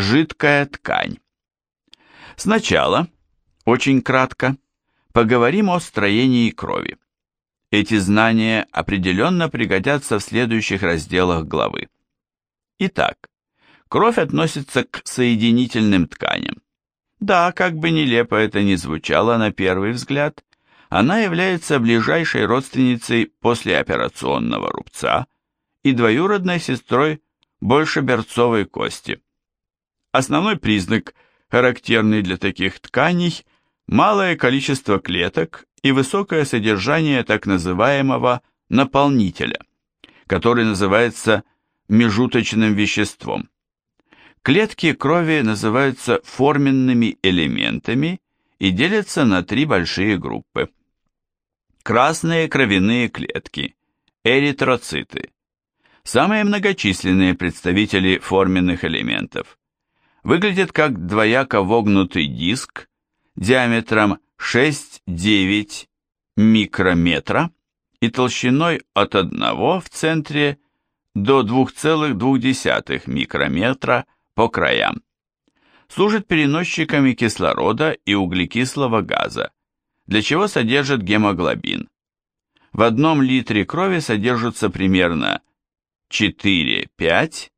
Жидкая ткань. Сначала, очень кратко, поговорим о строении крови. Эти знания определенно пригодятся в следующих разделах главы. Итак, кровь относится к соединительным тканям. Да, как бы нелепо это ни звучало на первый взгляд, она является ближайшей родственницей послеоперационного рубца и двоюродной сестрой большеберцовой кости. Основной признак, характерный для таких тканей, малое количество клеток и высокое содержание так называемого наполнителя, который называется межуточным веществом. Клетки крови называются форменными элементами и делятся на три большие группы. Красные кровяные клетки, эритроциты. Самые многочисленные представители форменных элементов. Выглядят как двояко вогнутый диск диаметром 6-9 микрометра и толщиной от 1 в центре до 2,2 микрометра по краям. Служит переносчиками кислорода и углекислого газа, для чего содержит гемоглобин. В одном литре крови содержится примерно 4-5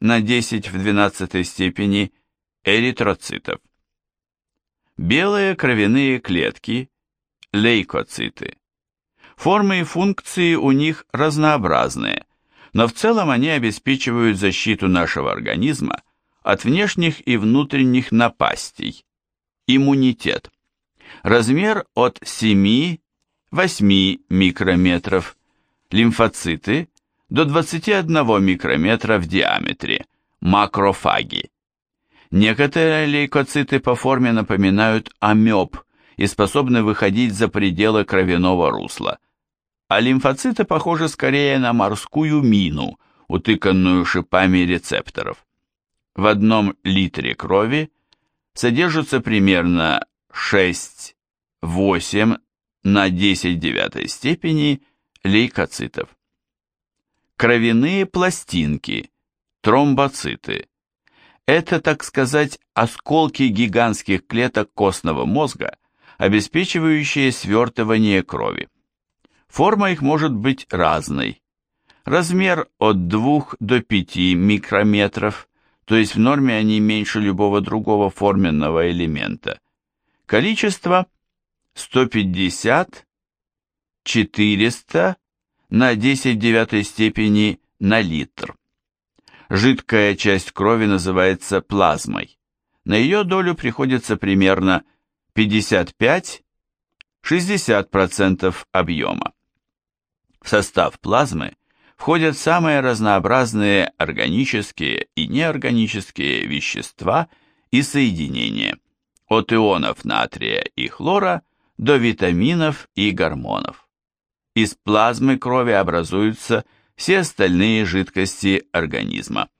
на 10 в 12 степени эритроцитов. Белые кровяные клетки, лейкоциты. Формы и функции у них разнообразные, но в целом они обеспечивают защиту нашего организма от внешних и внутренних напастей. Иммунитет. Размер от 7-8 микрометров. Лимфоциты до 21 микрометра в диаметре. Макрофаги. Некоторые лейкоциты по форме напоминают амеб и способны выходить за пределы кровяного русла, а лимфоциты похожи скорее на морскую мину, утыканную шипами рецепторов. В одном литре крови содержится примерно 6-8 на 10 девятой степени лейкоцитов. Кровяные пластинки, тромбоциты, это, так сказать, осколки гигантских клеток костного мозга, обеспечивающие свертывание крови. Форма их может быть разной. Размер от 2 до 5 микрометров, то есть в норме они меньше любого другого форменного элемента. Количество 150, 400 на 10 девятой степени на литр. Жидкая часть крови называется плазмой. На ее долю приходится примерно 55-60% объема. В состав плазмы входят самые разнообразные органические и неорганические вещества и соединения, от ионов натрия и хлора до витаминов и гормонов. Из плазмы крови образуются все остальные жидкости организма.